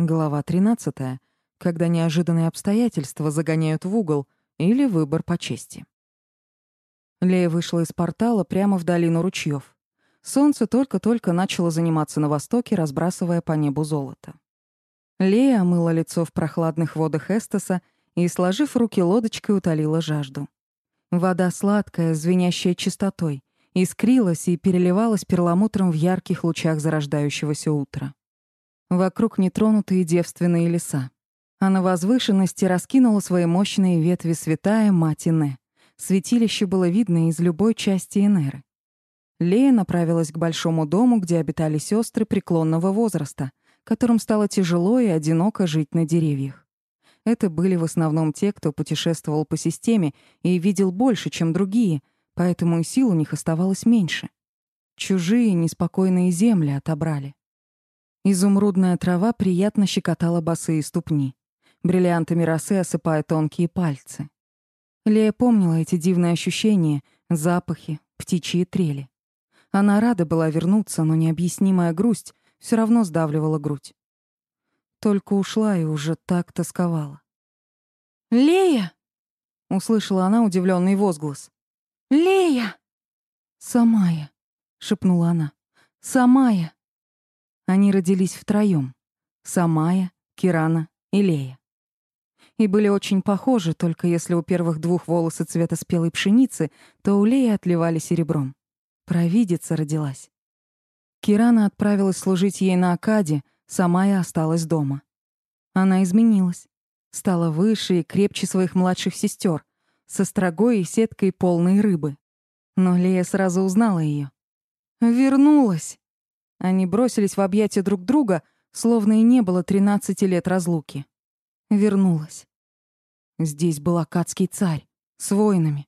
Глава 13. Когда неожиданные обстоятельства загоняют в угол или выбор по чести. Лея вышла из портала прямо в долину ручьев. Солнце только-только начало заниматься на востоке, разбрасывая по небу золото. Лея омыла лицо в прохладных водах Эстаса и, сложив руки лодочкой, утолила жажду. Вода сладкая, звенящая чистотой, искрилась и переливалась перламутром в ярких лучах зарождающегося утра. Вокруг нетронутые девственные леса. А на возвышенности раскинула свои мощные ветви святая мать Ине. Святилище было видно из любой части Энеры. Лея направилась к большому дому, где обитали сестры преклонного возраста, которым стало тяжело и одиноко жить на деревьях. Это были в основном те, кто путешествовал по системе и видел больше, чем другие, поэтому и сил у них оставалось меньше. Чужие неспокойные земли отобрали. Изумрудная трава приятно щекотала босые ступни. Бриллиантами росы осыпая тонкие пальцы. Лея помнила эти дивные ощущения, запахи, птичьи трели. Она рада была вернуться, но необъяснимая грусть все равно сдавливала грудь. Только ушла и уже так тосковала. «Лея!» — услышала она удивленный возглас. «Лея!» «Самая!» — шепнула она. «Самая!» Они родились втроём — Самая, Кирана и Лея. И были очень похожи, только если у первых двух волосы цвета спелой пшеницы, то у Леи отливали серебром. Провидица родилась. Кирана отправилась служить ей на Акаде, Самая осталась дома. Она изменилась. Стала выше и крепче своих младших сестер, со строгой и сеткой полной рыбы. Но Лея сразу узнала ее. «Вернулась!» Они бросились в объятия друг друга, словно и не было тринадцати лет разлуки. Вернулась. Здесь был акадский царь, с воинами.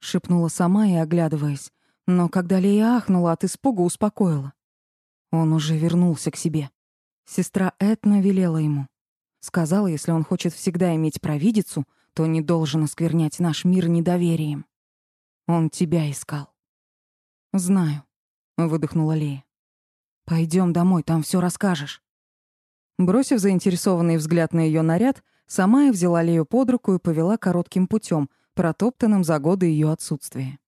Шепнула сама и оглядываясь, но когда Лея ахнула от испуга, успокоила. Он уже вернулся к себе. Сестра Этна велела ему. Сказала, если он хочет всегда иметь провидицу, то не должен осквернять наш мир недоверием. Он тебя искал. «Знаю», — выдохнула Лея. Пойдем домой, там все расскажешь». Бросив заинтересованный взгляд на ее наряд, Самая взяла Лею под руку и повела коротким путем, протоптанным за годы ее отсутствия.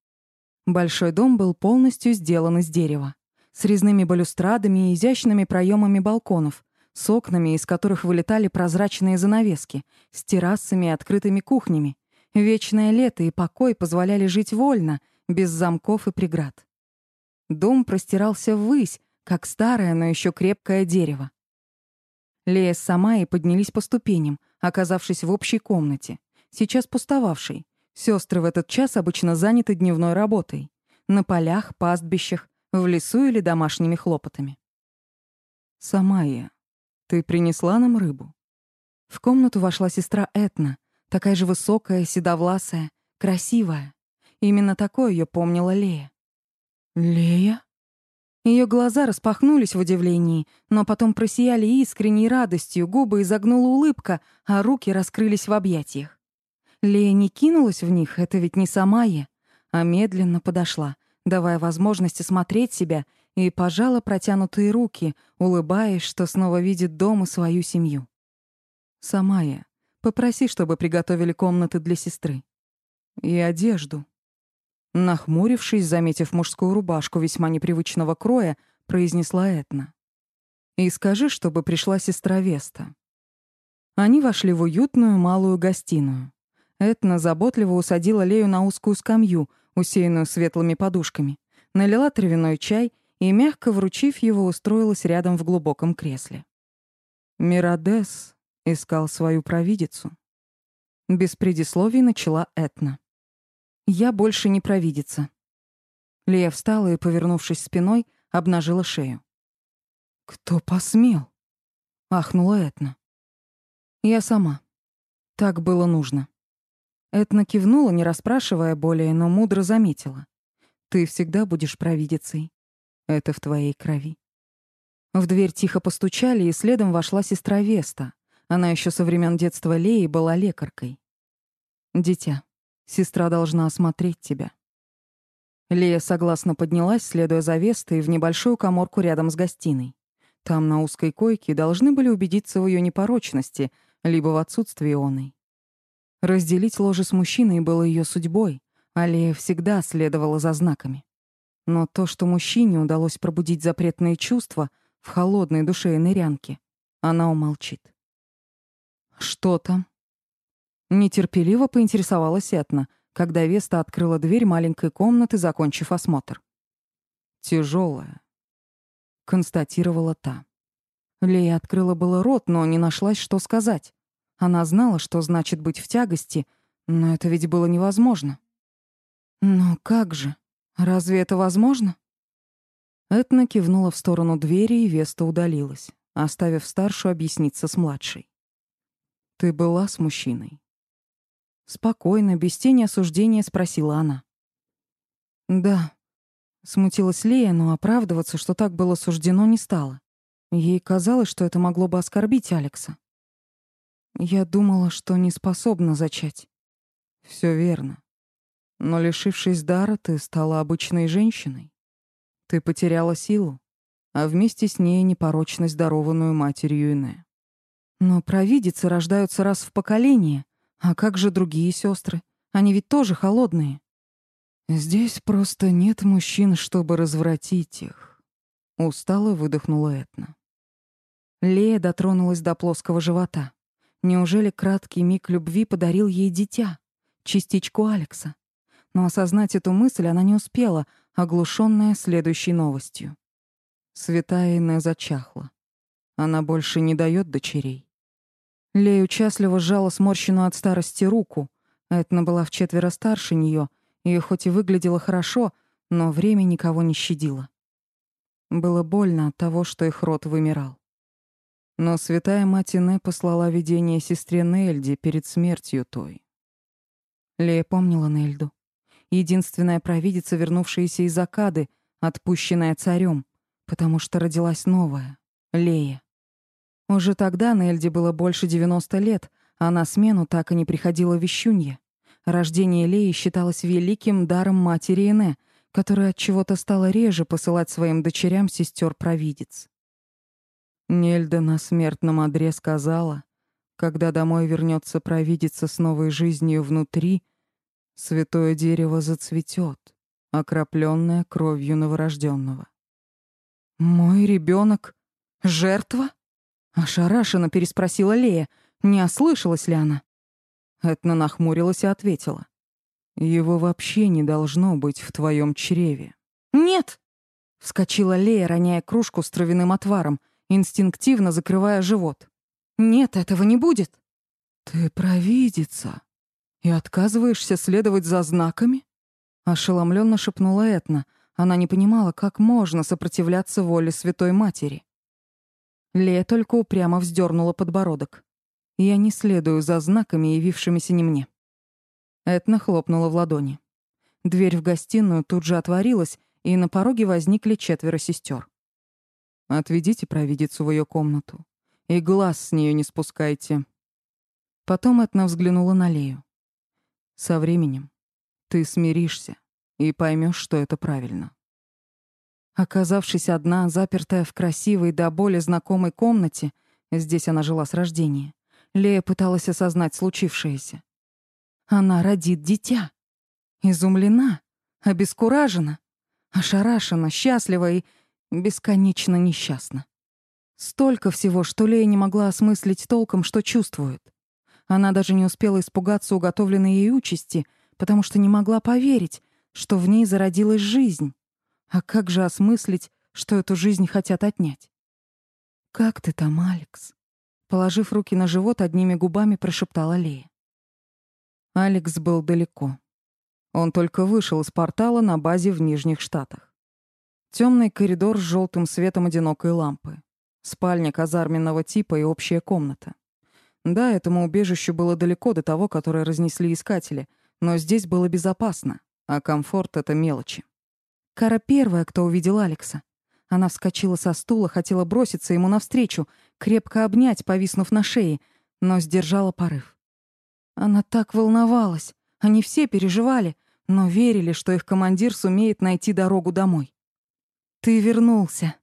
Большой дом был полностью сделан из дерева, с резными балюстрадами и изящными проемами балконов, с окнами, из которых вылетали прозрачные занавески, с террасами и открытыми кухнями. Вечное лето и покой позволяли жить вольно, без замков и преград. Дом простирался ввысь, как старое, но еще крепкое дерево. Лея сама и поднялись по ступеням, оказавшись в общей комнате, сейчас пустовавшей. Сестры в этот час обычно заняты дневной работой. На полях, пастбищах, в лесу или домашними хлопотами. «Самая, ты принесла нам рыбу?» В комнату вошла сестра Этна, такая же высокая, седовласая, красивая. Именно такое ее помнила Лея. «Лея?» Ее глаза распахнулись в удивлении, но потом просияли искренней радостью, губы изогнула улыбка, а руки раскрылись в объятиях. Лея не кинулась в них, это ведь не сама я, а медленно подошла, давая возможность осмотреть себя, и пожала протянутые руки, улыбаясь, что снова видит дом и свою семью. «Сама я. Попроси, чтобы приготовили комнаты для сестры. И одежду», Нахмурившись, заметив мужскую рубашку весьма непривычного кроя, произнесла Этна. «И скажи, чтобы пришла сестра Веста». Они вошли в уютную малую гостиную. Этна заботливо усадила Лею на узкую скамью, усеянную светлыми подушками, налила травяной чай и, мягко вручив его, устроилась рядом в глубоком кресле. Мирадес искал свою провидицу. Без предисловий начала Этна. Я больше не провидица. Лея встала и, повернувшись спиной, обнажила шею. «Кто посмел?» — ахнула Этна. «Я сама. Так было нужно». Этна кивнула, не расспрашивая более, но мудро заметила. «Ты всегда будешь провидицей. Это в твоей крови». В дверь тихо постучали, и следом вошла сестра Веста. Она еще со времен детства Леи была лекаркой. «Дитя, Сестра должна осмотреть тебя». Лея согласно поднялась, следуя за Вестой, в небольшую коморку рядом с гостиной. Там, на узкой койке, должны были убедиться в ее непорочности, либо в отсутствии оной. Разделить ложе с мужчиной было ее судьбой, а Лея всегда следовала за знаками. Но то, что мужчине удалось пробудить запретные чувства в холодной душе нырянки, она умолчит. «Что там?» Нетерпеливо поинтересовалась Этна, когда Веста открыла дверь маленькой комнаты, закончив осмотр. Тяжелая, констатировала та. Лея открыла было рот, но не нашлась, что сказать. Она знала, что значит быть в тягости, но это ведь было невозможно. «Но как же? Разве это возможно?» Этна кивнула в сторону двери, и Веста удалилась, оставив старшую объясниться с младшей. «Ты была с мужчиной?» Спокойно, без тени осуждения спросила она. «Да», Смутилась Лея, но оправдываться, что так было суждено, не стала. Ей казалось, что это могло бы оскорбить Алекса. Я думала, что не способна зачать. Все верно. Но лишившись дара, ты стала обычной женщиной. Ты потеряла силу, а вместе с ней непорочность, дарованную матерью Ине. Но провидицы рождаются раз в поколение. А как же другие сестры? Они ведь тоже холодные. Здесь просто нет мужчин, чтобы развратить их. Устало выдохнула Этна. Лея дотронулась до плоского живота. Неужели краткий миг любви подарил ей дитя, частичку Алекса? Но осознать эту мысль она не успела, оглушенная следующей новостью. Святая Инна зачахла. Она больше не дает дочерей. Лея участливо сжала сморщенную от старости руку. Этна была в четверо старше нее — и хоть и выглядела хорошо, но время никого не щадило. Было больно от того, что их род вымирал. Но святая мать Ине послала видение сестре Нельде перед смертью той. Лея помнила Нельду. Единственная провидица, вернувшаяся из Акады, отпущенная царем, потому что родилась новая — Лея. Уже тогда Нельде было больше 90 лет, а на смену так и не приходила вещунья. Рождение Леи считалось великим даром матери Эне, которая от чего-то стала реже посылать своим дочерям сестер-провидец. Нельда на смертном одре сказала, когда домой вернется провидица с новой жизнью внутри, святое дерево зацветет, окропленное кровью новорожденного. «Мой ребенок жертва?» — ошарашенно переспросила Лея. Не ослышалась ли она? Этна нахмурилась и ответила. «Его вообще не должно быть в твоем чреве». «Нет!» — вскочила Лея, роняя кружку с травяным отваром, инстинктивно закрывая живот. «Нет, этого не будет!» «Ты провидица и отказываешься следовать за знаками?» Ошеломленно шепнула Этна. Она не понимала, как можно сопротивляться воле Святой Матери. Лея только упрямо вздернула подбородок. Я не следую за знаками, явившимися не мне. Этна хлопнула в ладони. Дверь в гостиную тут же отворилась, и на пороге возникли четверо сестер. «Отведите провидицу в ее комнату. И глаз с нее не спускайте». Потом Этна взглянула на Лею. «Со временем ты смиришься и поймешь, что это правильно». Оказавшись одна, запертая в красивой до боли знакомой комнате, здесь она жила с рождения, Лея пыталась осознать случившееся. Она родит дитя. Изумлена, обескуражена, ошарашена, счастлива и бесконечно несчастна. Столько всего, что Лея не могла осмыслить толком, что чувствует. Она даже не успела испугаться уготовленной ей участи, потому что не могла поверить, что в ней зародилась жизнь. А как же осмыслить, что эту жизнь хотят отнять? «Как ты там, Алекс?» Положив руки на живот, одними губами прошептала Лея. Алекс был далеко. Он только вышел из портала на базе в Нижних Штатах. Темный коридор с желтым светом одинокой лампы. Спальня казарменного типа и общая комната. Да, этому убежищу было далеко до того, которое разнесли искатели, но здесь было безопасно, а комфорт — это мелочи. Кара первая, кто увидел Алекса. Она вскочила со стула, хотела броситься ему навстречу, крепко обнять, повиснув на шее, но сдержала порыв. Она так волновалась. Они все переживали, но верили, что их командир сумеет найти дорогу домой. «Ты вернулся»,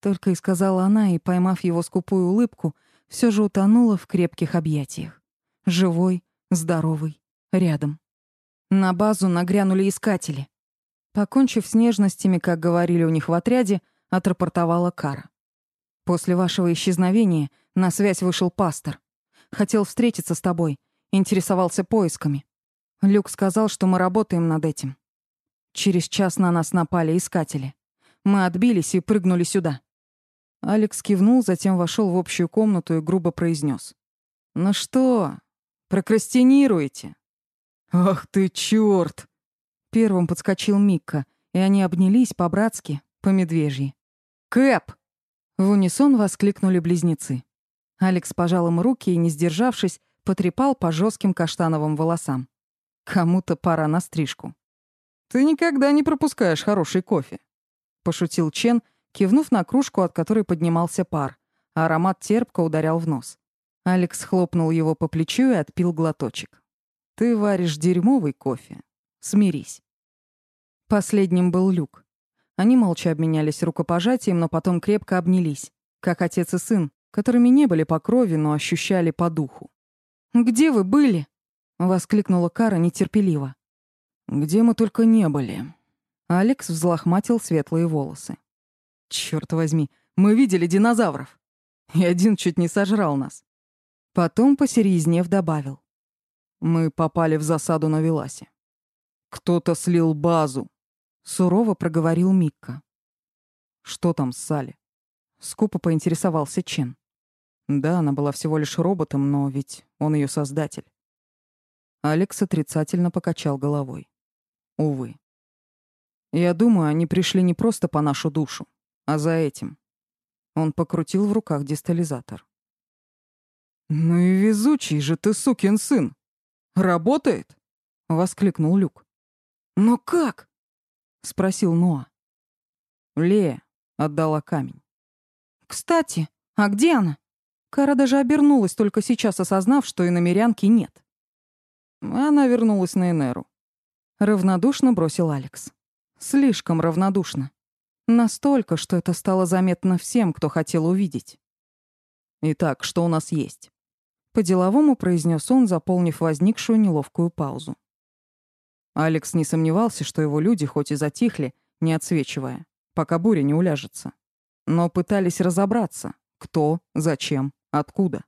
Только и сказала она, и, поймав его скупую улыбку, все же утонула в крепких объятиях. Живой, здоровый, рядом. На базу нагрянули искатели. Покончив с нежностями, как говорили у них в отряде, отрапортовала Кара. После вашего исчезновения на связь вышел пастор. Хотел встретиться с тобой, интересовался поисками. Люк сказал, что мы работаем над этим. Через час на нас напали искатели. Мы отбились и прыгнули сюда. Алекс кивнул, затем вошел в общую комнату и грубо произнес: "Ну что, прокрастинируете?" "Ах ты чёрт!" Первым подскочил Микка, и они обнялись по-братски, по-медвежьи. «Кэп!» В унисон воскликнули близнецы. Алекс пожал им руки и, не сдержавшись, потрепал по жестким каштановым волосам. Кому-то пора на стрижку. «Ты никогда не пропускаешь хороший кофе», — пошутил Чен, кивнув на кружку, от которой поднимался пар, а аромат терпко ударял в нос. Алекс хлопнул его по плечу и отпил глоточек. «Ты варишь дерьмовый кофе. Смирись». Последним был Люк. Они молча обменялись рукопожатием, но потом крепко обнялись, как отец и сын, которыми не были по крови, но ощущали по духу. «Где вы были?» — воскликнула Кара нетерпеливо. «Где мы только не были». Алекс взлохматил светлые волосы. «Чёрт возьми, мы видели динозавров. И один чуть не сожрал нас». Потом, посерьезнев, добавил. «Мы попали в засаду на Веласе. Кто-то слил базу сурово проговорил Микка. Что там с Салли? Скупо поинтересовался Чен. Да, она была всего лишь роботом, но ведь он ее создатель. Алекс отрицательно покачал головой. Увы. Я думаю, они пришли не просто по нашу душу, а за этим. Он покрутил в руках дистализатор. «Ну и везучий же ты, сукин сын! Работает?» — воскликнул Люк. «Но как?» — спросил Ноа. Лея отдала камень. «Кстати, а где она?» Кара даже обернулась, только сейчас осознав, что и намерянки нет. Она вернулась на Энеру. Равнодушно бросил Алекс. Слишком равнодушно. Настолько, что это стало заметно всем, кто хотел увидеть. «Итак, что у нас есть?» По-деловому произнес он, заполнив возникшую неловкую паузу. Алекс не сомневался, что его люди хоть и затихли, не отсвечивая, пока буря не уляжется. Но пытались разобраться, кто, зачем, откуда.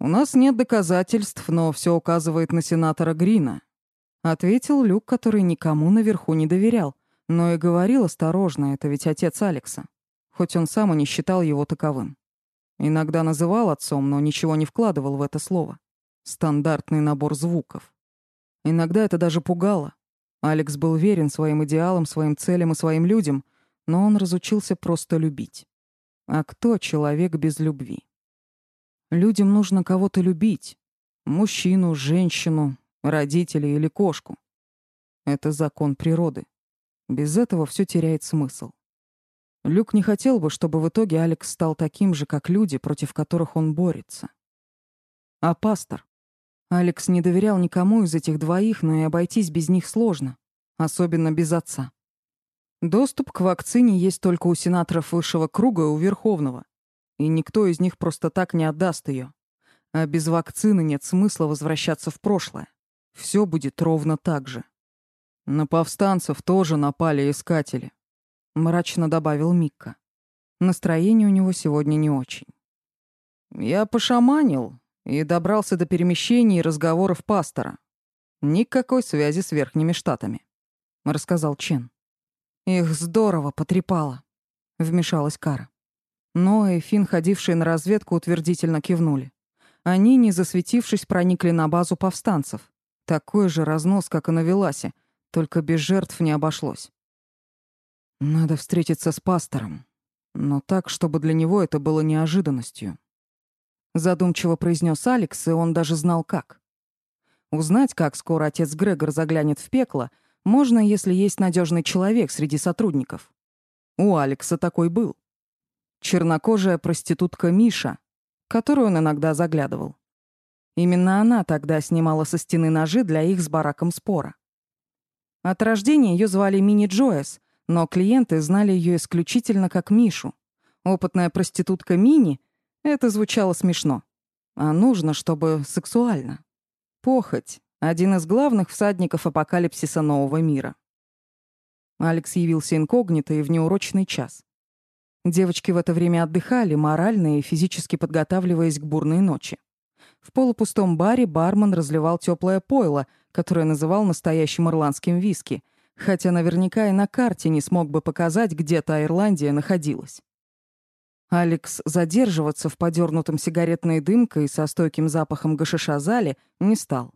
«У нас нет доказательств, но все указывает на сенатора Грина», ответил Люк, который никому наверху не доверял, но и говорил осторожно, это ведь отец Алекса, хоть он сам и не считал его таковым. Иногда называл отцом, но ничего не вкладывал в это слово. Стандартный набор звуков. Иногда это даже пугало. Алекс был верен своим идеалам, своим целям и своим людям, но он разучился просто любить. А кто человек без любви? Людям нужно кого-то любить. Мужчину, женщину, родителей или кошку. Это закон природы. Без этого все теряет смысл. Люк не хотел бы, чтобы в итоге Алекс стал таким же, как люди, против которых он борется. А пастор? Алекс не доверял никому из этих двоих, но и обойтись без них сложно, особенно без отца. Доступ к вакцине есть только у сенаторов высшего круга и у Верховного, и никто из них просто так не отдаст ее. А без вакцины нет смысла возвращаться в прошлое. Все будет ровно так же. На повстанцев тоже напали искатели, мрачно добавил Микка. Настроение у него сегодня не очень. Я пошаманил, и добрался до перемещений и разговоров пастора. Никакой связи с Верхними Штатами, рассказал Чен. Их здорово потрепало, вмешалась Кара. Но и Фин, ходившие на разведку, утвердительно кивнули. Они, не засветившись, проникли на базу повстанцев. Такой же разнос, как и на Веласе, только без жертв не обошлось. Надо встретиться с пастором, но так, чтобы для него это было неожиданностью задумчиво произнес Алекс, и он даже знал как. Узнать, как скоро отец Грегор заглянет в пекло, можно, если есть надежный человек среди сотрудников. У Алекса такой был. Чернокожая проститутка Миша, которую он иногда заглядывал. Именно она тогда снимала со стены ножи для их с бараком спора. От рождения ее звали Мини Джоэс, но клиенты знали ее исключительно как Мишу. Опытная проститутка Мини — это звучало смешно. А нужно, чтобы сексуально. Похоть — один из главных всадников апокалипсиса нового мира. Алекс явился инкогнито и в неурочный час. Девочки в это время отдыхали, морально и физически подготавливаясь к бурной ночи. В полупустом баре бармен разливал теплое пойло, которое называл настоящим ирландским виски, хотя наверняка и на карте не смог бы показать, где та Ирландия находилась. Алекс задерживаться в подернутом сигаретной дымкой со стойким запахом гашиша зале не стал.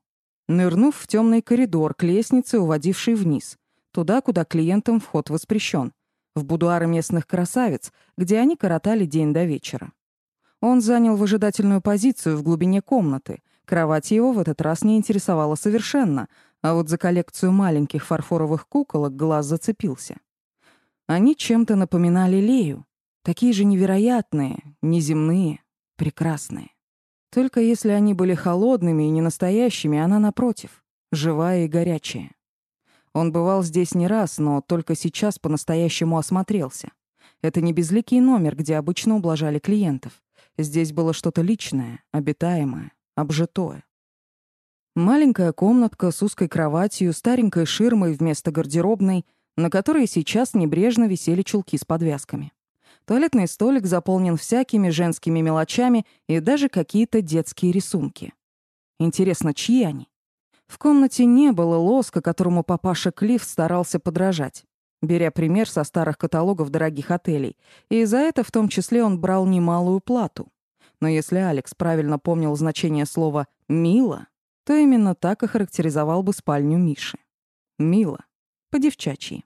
Нырнув в темный коридор к лестнице, уводившей вниз, туда, куда клиентам вход воспрещен, в будуары местных красавиц, где они коротали день до вечера. Он занял выжидательную позицию в глубине комнаты. Кровать его в этот раз не интересовала совершенно, а вот за коллекцию маленьких фарфоровых куколок глаз зацепился. Они чем-то напоминали Лею. Такие же невероятные, неземные, прекрасные. Только если они были холодными и ненастоящими, она, напротив, живая и горячая. Он бывал здесь не раз, но только сейчас по-настоящему осмотрелся. Это не безликий номер, где обычно ублажали клиентов. Здесь было что-то личное, обитаемое, обжитое. Маленькая комнатка с узкой кроватью, старенькой ширмой вместо гардеробной, на которой сейчас небрежно висели чулки с подвязками. Туалетный столик заполнен всякими женскими мелочами и даже какие-то детские рисунки. Интересно, чьи они? В комнате не было лоска, которому папаша Клифф старался подражать, беря пример со старых каталогов дорогих отелей, и за это в том числе он брал немалую плату. Но если Алекс правильно помнил значение слова «мило», то именно так и характеризовал бы спальню Миши. «Мило». По-девчачьи.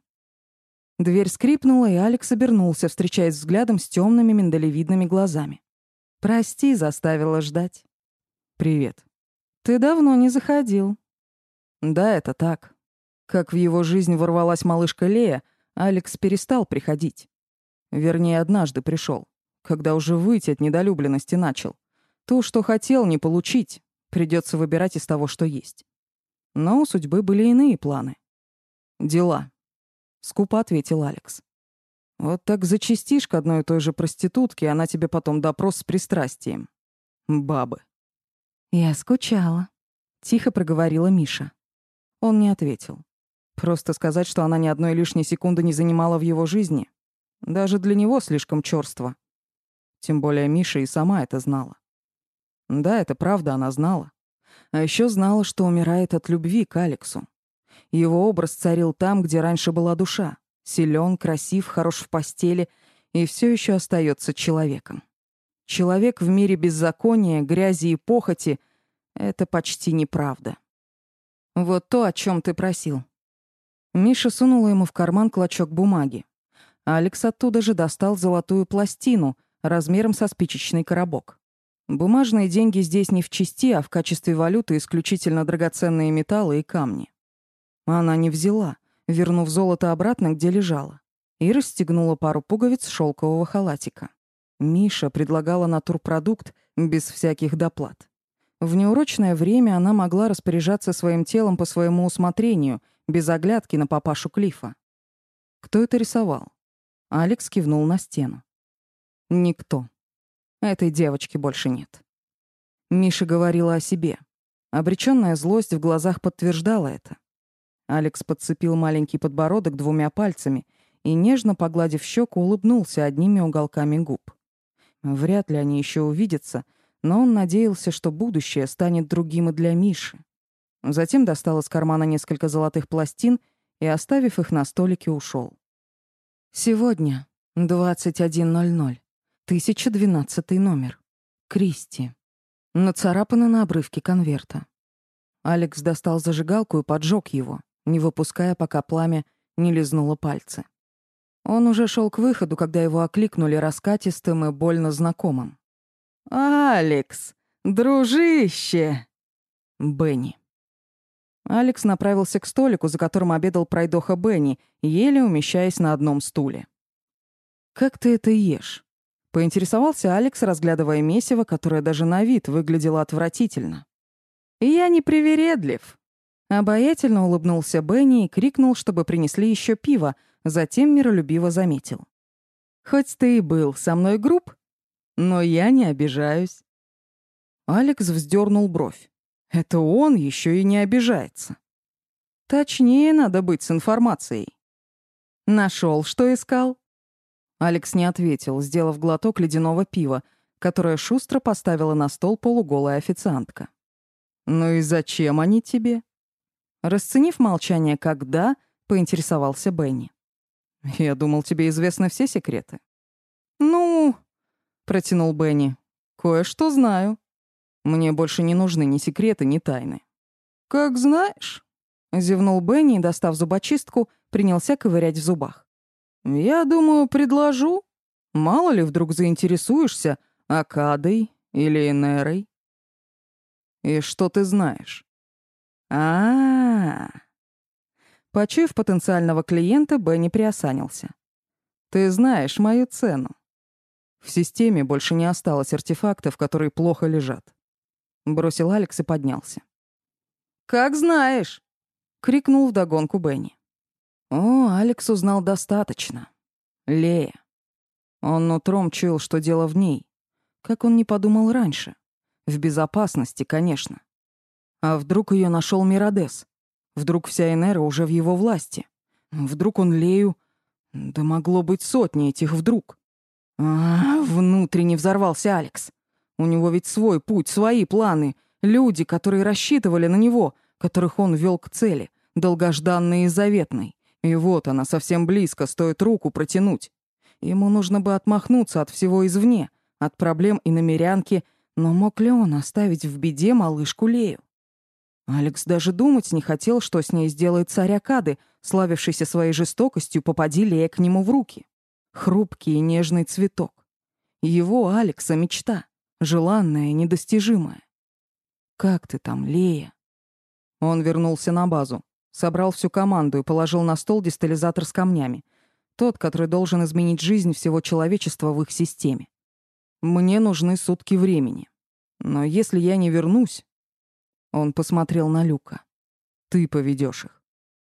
Дверь скрипнула, и Алекс обернулся, встречаясь взглядом с темными миндалевидными глазами. «Прости, заставила ждать». «Привет». «Ты давно не заходил», да, это так. Как в его жизнь ворвалась малышка Лея, Алекс перестал приходить. Вернее, однажды пришел, когда уже выйти от недолюбленности начал. То, что хотел, не получить. Придется выбирать из того, что есть. Но у судьбы были иные планы. «Дела», — скупо ответил Алекс. «Вот так зачастишь к одной и той же проститутке, она тебе потом допрос с пристрастием. Бабы». «Я скучала», — тихо проговорила Миша. Он не ответил. Просто сказать, что она ни одной лишней секунды не занимала в его жизни, даже для него слишком чёрство. Тем более Миша и сама это знала. Да, это правда, она знала. А ещё знала, что умирает от любви к Алексу. Его образ царил там, где раньше была душа. Силён, красив, хорош в постели и всё ещё остаётся человеком. Человек в мире беззакония, грязи и похоти — это почти неправда. Вот то, о чем ты просил. Миша сунула ему в карман клочок бумаги. Алекс оттуда же достал золотую пластину размером со спичечный коробок. Бумажные деньги здесь не в чести, а в качестве валюты исключительно драгоценные металлы и камни. Она не взяла, вернув золото обратно, где лежало, и расстегнула пару пуговиц шелкового халатика. Миша предлагала натурпродукт без всяких доплат. В неурочное время она могла распоряжаться своим телом по своему усмотрению, без оглядки на папашу Клифа. Кто это рисовал? Алекс кивнул на стену. Никто. Этой девочки больше нет. Миша говорила о себе. Обречённая злость в глазах подтверждала это. Алекс подцепил маленький подбородок двумя пальцами и, нежно погладив щеку, улыбнулся одними уголками губ. Вряд ли они еще увидятся — но он надеялся, что будущее станет другим и для Миши. Затем достал из кармана несколько золотых пластин и, оставив их на столике, ушел. Сегодня, 21.00, 1012 номер. Кристи. Нацарапано на обрывке конверта. Алекс достал зажигалку и поджег его, не выпуская, пока пламя не лизнуло пальцы. Он уже шел к выходу, когда его окликнули раскатистым и больно знакомым. «Алекс, дружище!» Бенни. Алекс направился к столику, за которым обедал пройдоха Бенни, еле умещаясь на одном стуле. «Как ты это ешь?» — поинтересовался Алекс, разглядывая месиво, которое даже на вид выглядело отвратительно. «Я не привередлив!» Обаятельно улыбнулся Бенни и крикнул, чтобы принесли еще пиво, затем миролюбиво заметил. Хоть ты и был со мной груб, но я не обижаюсь. Алекс вздернул бровь. Это он еще и не обижается. Точнее надо быть с информацией. Нашел, что искал? Алекс не ответил, сделав глоток ледяного пива, которое шустро поставила на стол полуголая официантка. «Ну и зачем они тебе?» Расценив молчание «когда», поинтересовался Бенни. «Я думал, тебе известны все секреты». «Ну...» — протянул Бенни. «Кое-что знаю. Мне больше не нужны ни секреты, ни тайны». «Как знаешь», — зевнул Бенни и, достав зубочистку, принялся ковырять в зубах. «Я думаю, предложу. Мало ли вдруг заинтересуешься Акадой или Энерой». «И что ты знаешь?» А, -а, -а. Почуяв потенциального клиента, Бенни приосанился. «Ты знаешь мою цену. В системе больше не осталось артефактов, которые плохо лежат». Бросил Алекс и поднялся. «Как знаешь!» — крикнул вдогонку Бенни. О, Алекс узнал достаточно. Лея. Он нутром чуял, что дело в ней. Как он не подумал раньше. В безопасности, конечно. А вдруг ее нашел Миродес? Вдруг вся Энера уже в его власти? Вдруг он Лею... Да могло быть сотни этих вдруг. А, внутренне взорвался Алекс. У него ведь свой путь, свои планы, люди, которые рассчитывали на него, которых он вел к цели, долгожданной и заветной. И вот она совсем близко, стоит руку протянуть. Ему нужно бы отмахнуться от всего извне, от проблем и намерянки, но мог ли он оставить в беде малышку Лею? Алекс даже думать не хотел, что с ней сделает царь Акады, славившийся своей жестокостью, попади Лея к нему в руки. Хрупкий и нежный цветок. Его, Алекса, мечта. Желанная, недостижимая. «Как ты там, Лея?» Он вернулся на базу, собрал всю команду и положил на стол дистализатор с камнями. Тот, который должен изменить жизнь всего человечества в их системе. «Мне нужны сутки времени. Но если я не вернусь, он посмотрел на Люка. «Ты поведешь их.